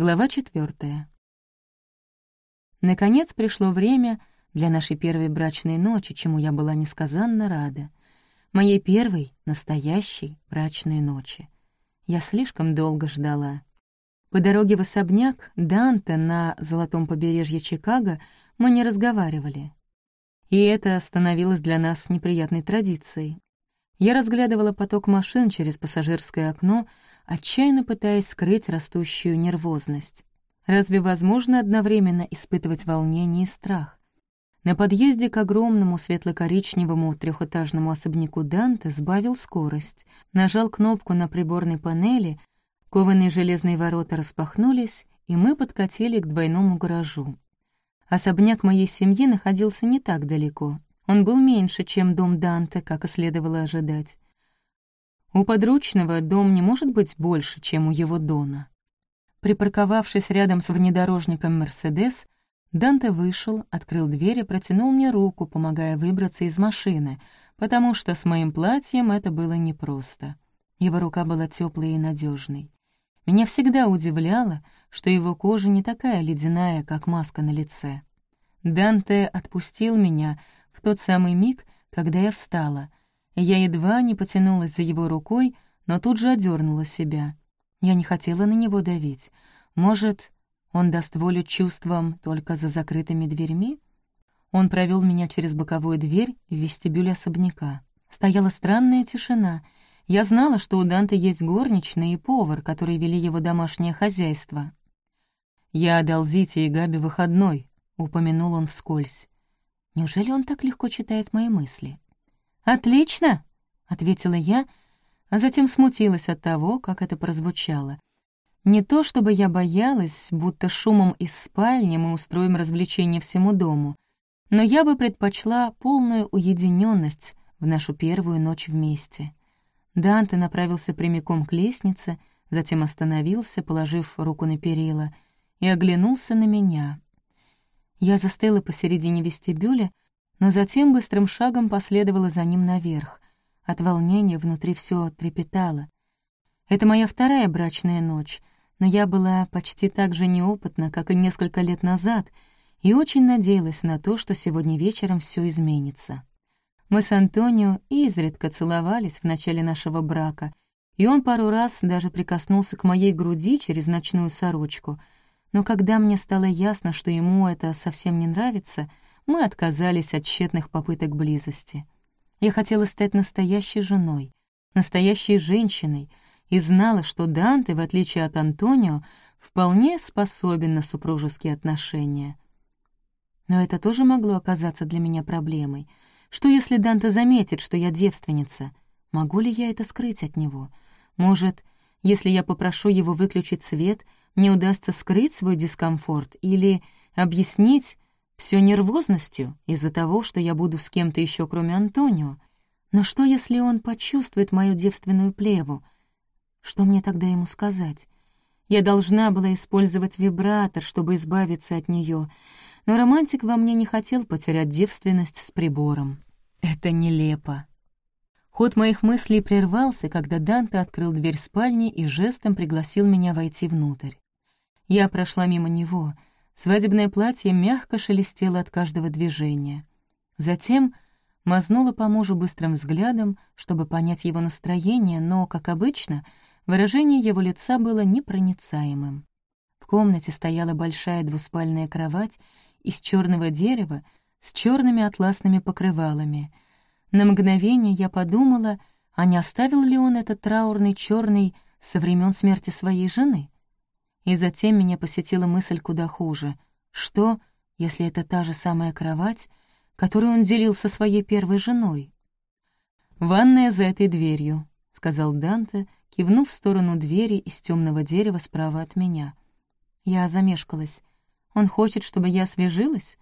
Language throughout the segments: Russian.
Глава четвертая. Наконец пришло время для нашей первой брачной ночи, чему я была несказанно рада. Моей первой, настоящей брачной ночи. Я слишком долго ждала. По дороге в особняк Данте на золотом побережье Чикаго мы не разговаривали. И это становилось для нас неприятной традицией. Я разглядывала поток машин через пассажирское окно, отчаянно пытаясь скрыть растущую нервозность. Разве возможно одновременно испытывать волнение и страх? На подъезде к огромному светло-коричневому трехэтажному особняку Данте сбавил скорость, нажал кнопку на приборной панели, кованые железные ворота распахнулись, и мы подкатили к двойному гаражу. Особняк моей семьи находился не так далеко. Он был меньше, чем дом Данте, как и следовало ожидать. У подручного дом не может быть больше, чем у его Дона. Припарковавшись рядом с внедорожником «Мерседес», Данте вышел, открыл дверь и протянул мне руку, помогая выбраться из машины, потому что с моим платьем это было непросто. Его рука была теплой и надежной. Меня всегда удивляло, что его кожа не такая ледяная, как маска на лице. Данте отпустил меня в тот самый миг, когда я встала, я едва не потянулась за его рукой, но тут же одернула себя. Я не хотела на него давить. Может, он даст волю чувствам только за закрытыми дверьми? Он провел меня через боковую дверь в вестибюль особняка. Стояла странная тишина. Я знала, что у Данте есть горничная и повар, которые вели его домашнее хозяйство. «Я дал Зите и Габи выходной», — упомянул он вскользь. Неужели он так легко читает мои мысли? «Отлично!» — ответила я, а затем смутилась от того, как это прозвучало. Не то чтобы я боялась, будто шумом из спальни мы устроим развлечение всему дому, но я бы предпочла полную уединенность в нашу первую ночь вместе. Данте направился прямиком к лестнице, затем остановился, положив руку на перила, и оглянулся на меня. Я застыла посередине вестибюля, но затем быстрым шагом последовала за ним наверх. От волнения внутри все трепетало. Это моя вторая брачная ночь, но я была почти так же неопытна, как и несколько лет назад, и очень надеялась на то, что сегодня вечером все изменится. Мы с Антонио изредка целовались в начале нашего брака, и он пару раз даже прикоснулся к моей груди через ночную сорочку. Но когда мне стало ясно, что ему это совсем не нравится — мы отказались от тщетных попыток близости. Я хотела стать настоящей женой, настоящей женщиной, и знала, что Данте, в отличие от Антонио, вполне способен на супружеские отношения. Но это тоже могло оказаться для меня проблемой. Что если Данте заметит, что я девственница? Могу ли я это скрыть от него? Может, если я попрошу его выключить свет, мне удастся скрыть свой дискомфорт или объяснить, все нервозностью из-за того, что я буду с кем-то еще, кроме Антонио. Но что, если он почувствует мою девственную плеву? Что мне тогда ему сказать? Я должна была использовать вибратор, чтобы избавиться от нее, но романтик во мне не хотел потерять девственность с прибором. Это нелепо. Ход моих мыслей прервался, когда Данте открыл дверь спальни и жестом пригласил меня войти внутрь. Я прошла мимо него — Свадебное платье мягко шелестело от каждого движения. Затем мазнула по мужу быстрым взглядом, чтобы понять его настроение, но, как обычно, выражение его лица было непроницаемым. В комнате стояла большая двуспальная кровать из черного дерева с черными атласными покрывалами. На мгновение я подумала, а не оставил ли он этот траурный черный со времен смерти своей жены? И затем меня посетила мысль куда хуже. Что, если это та же самая кровать, которую он делил со своей первой женой? «Ванная за этой дверью», — сказал Данте, кивнув в сторону двери из темного дерева справа от меня. Я замешкалась. Он хочет, чтобы я освежилась?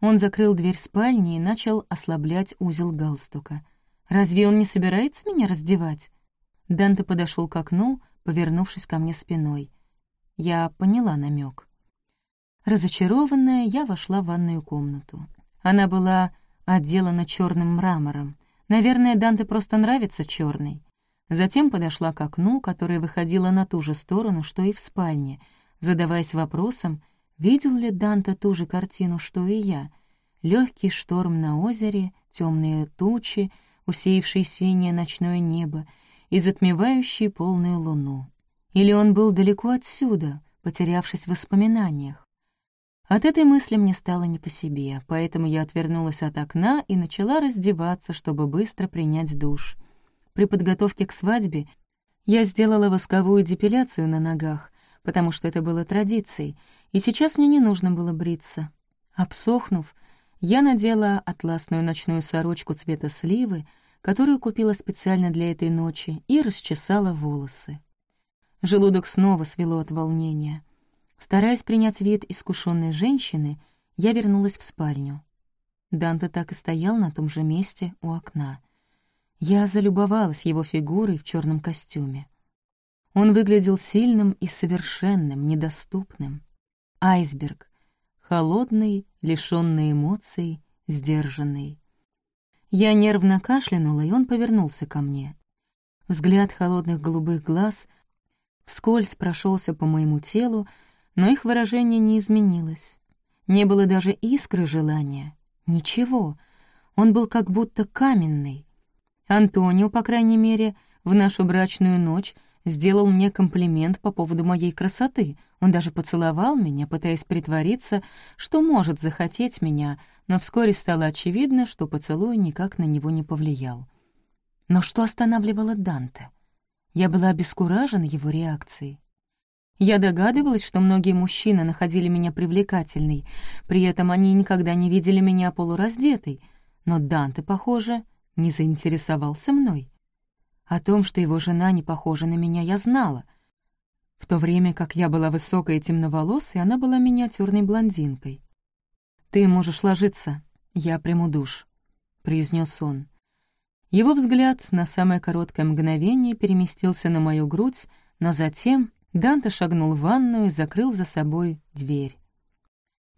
Он закрыл дверь спальни и начал ослаблять узел галстука. «Разве он не собирается меня раздевать?» Данте подошел к окну, повернувшись ко мне спиной. Я поняла намек. Разочарованная, я вошла в ванную комнату. Она была отделана черным мрамором. Наверное, Данте просто нравится черный. Затем подошла к окну, которое выходило на ту же сторону, что и в спальне. задаваясь вопросом, видел ли Данте ту же картину, что и я. Легкий шторм на озере, темные тучи, усеявшие синее ночное небо и затмевающие полную луну. Или он был далеко отсюда, потерявшись в воспоминаниях. От этой мысли мне стало не по себе, поэтому я отвернулась от окна и начала раздеваться, чтобы быстро принять душ. При подготовке к свадьбе я сделала восковую депиляцию на ногах, потому что это было традицией, и сейчас мне не нужно было бриться. Обсохнув, я надела атласную ночную сорочку цвета сливы, которую купила специально для этой ночи, и расчесала волосы. Желудок снова свело от волнения. Стараясь принять вид искушенной женщины, я вернулась в спальню. Данте так и стоял на том же месте у окна. Я залюбовалась его фигурой в черном костюме. Он выглядел сильным и совершенным, недоступным. Айсберг, холодный, лишённый эмоций, сдержанный. Я нервно кашлянула, и он повернулся ко мне. Взгляд холодных голубых глаз вскользь прошелся по моему телу, но их выражение не изменилось. Не было даже искры желания. Ничего. Он был как будто каменный. Антонио, по крайней мере, в нашу брачную ночь сделал мне комплимент по поводу моей красоты. Он даже поцеловал меня, пытаясь притвориться, что может захотеть меня, но вскоре стало очевидно, что поцелуй никак на него не повлиял. Но что останавливало Данте? Я была обескуражена его реакцией. Я догадывалась, что многие мужчины находили меня привлекательной, при этом они никогда не видели меня полураздетой, но Данте, похоже, не заинтересовался мной. О том, что его жена не похожа на меня, я знала. В то время как я была высокой и темноволосой, она была миниатюрной блондинкой. «Ты можешь ложиться, я приму душ», — произнес он. Его взгляд на самое короткое мгновение переместился на мою грудь, но затем Данте шагнул в ванную и закрыл за собой дверь.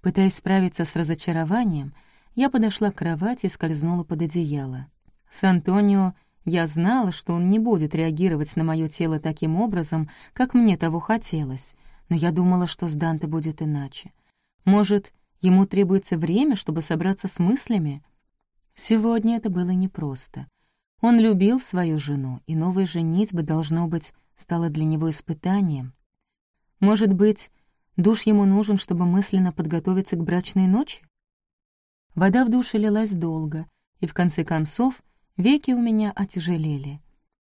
Пытаясь справиться с разочарованием, я подошла к кровати и скользнула под одеяло. С Антонио я знала, что он не будет реагировать на мое тело таким образом, как мне того хотелось, но я думала, что с Данте будет иначе. Может, ему требуется время, чтобы собраться с мыслями? Сегодня это было непросто. Он любил свою жену, и новая женитьба, должно быть, стала для него испытанием. Может быть, душ ему нужен, чтобы мысленно подготовиться к брачной ночи? Вода в душе лилась долго, и в конце концов веки у меня отяжелели.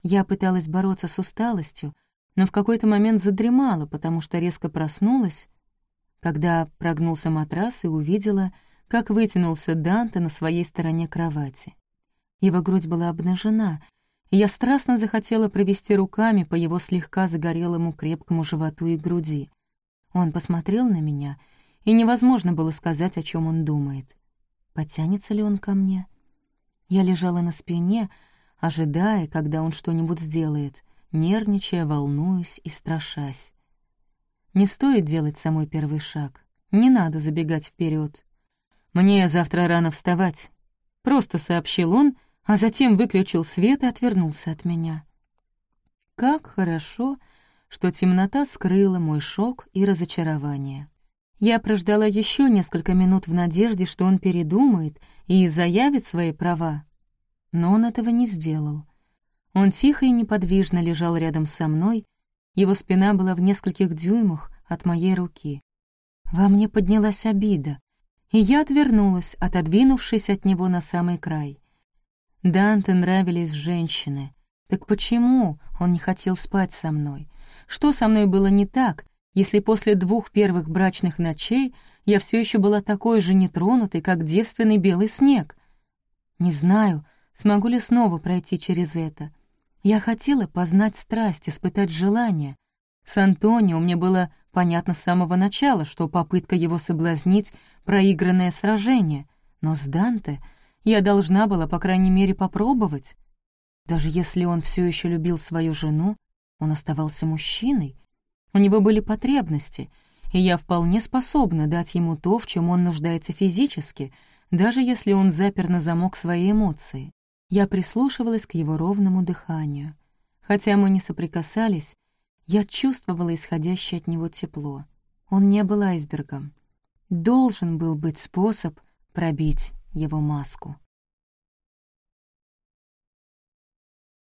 Я пыталась бороться с усталостью, но в какой-то момент задремала, потому что резко проснулась, когда прогнулся матрас и увидела, как вытянулся Данте на своей стороне кровати. Его грудь была обнажена, и я страстно захотела провести руками по его слегка загорелому крепкому животу и груди. Он посмотрел на меня, и невозможно было сказать, о чем он думает. Потянется ли он ко мне? Я лежала на спине, ожидая, когда он что-нибудь сделает, нервничая, волнуясь и страшась. Не стоит делать самый первый шаг. Не надо забегать вперед. «Мне завтра рано вставать», — просто сообщил он, — а затем выключил свет и отвернулся от меня. Как хорошо, что темнота скрыла мой шок и разочарование. Я прождала еще несколько минут в надежде, что он передумает и заявит свои права. Но он этого не сделал. Он тихо и неподвижно лежал рядом со мной, его спина была в нескольких дюймах от моей руки. Во мне поднялась обида, и я отвернулась, отодвинувшись от него на самый край. Данте нравились женщины. Так почему он не хотел спать со мной? Что со мной было не так, если после двух первых брачных ночей я все еще была такой же нетронутой, как девственный белый снег? Не знаю, смогу ли снова пройти через это. Я хотела познать страсть, испытать желание. С Антонио мне было понятно с самого начала, что попытка его соблазнить — проигранное сражение, но с Данте — я должна была, по крайней мере, попробовать. Даже если он все еще любил свою жену, он оставался мужчиной. У него были потребности, и я вполне способна дать ему то, в чем он нуждается физически, даже если он запер на замок свои эмоции. Я прислушивалась к его ровному дыханию. Хотя мы не соприкасались, я чувствовала исходящее от него тепло. Он не был айсбергом. Должен был быть способ пробить его маску.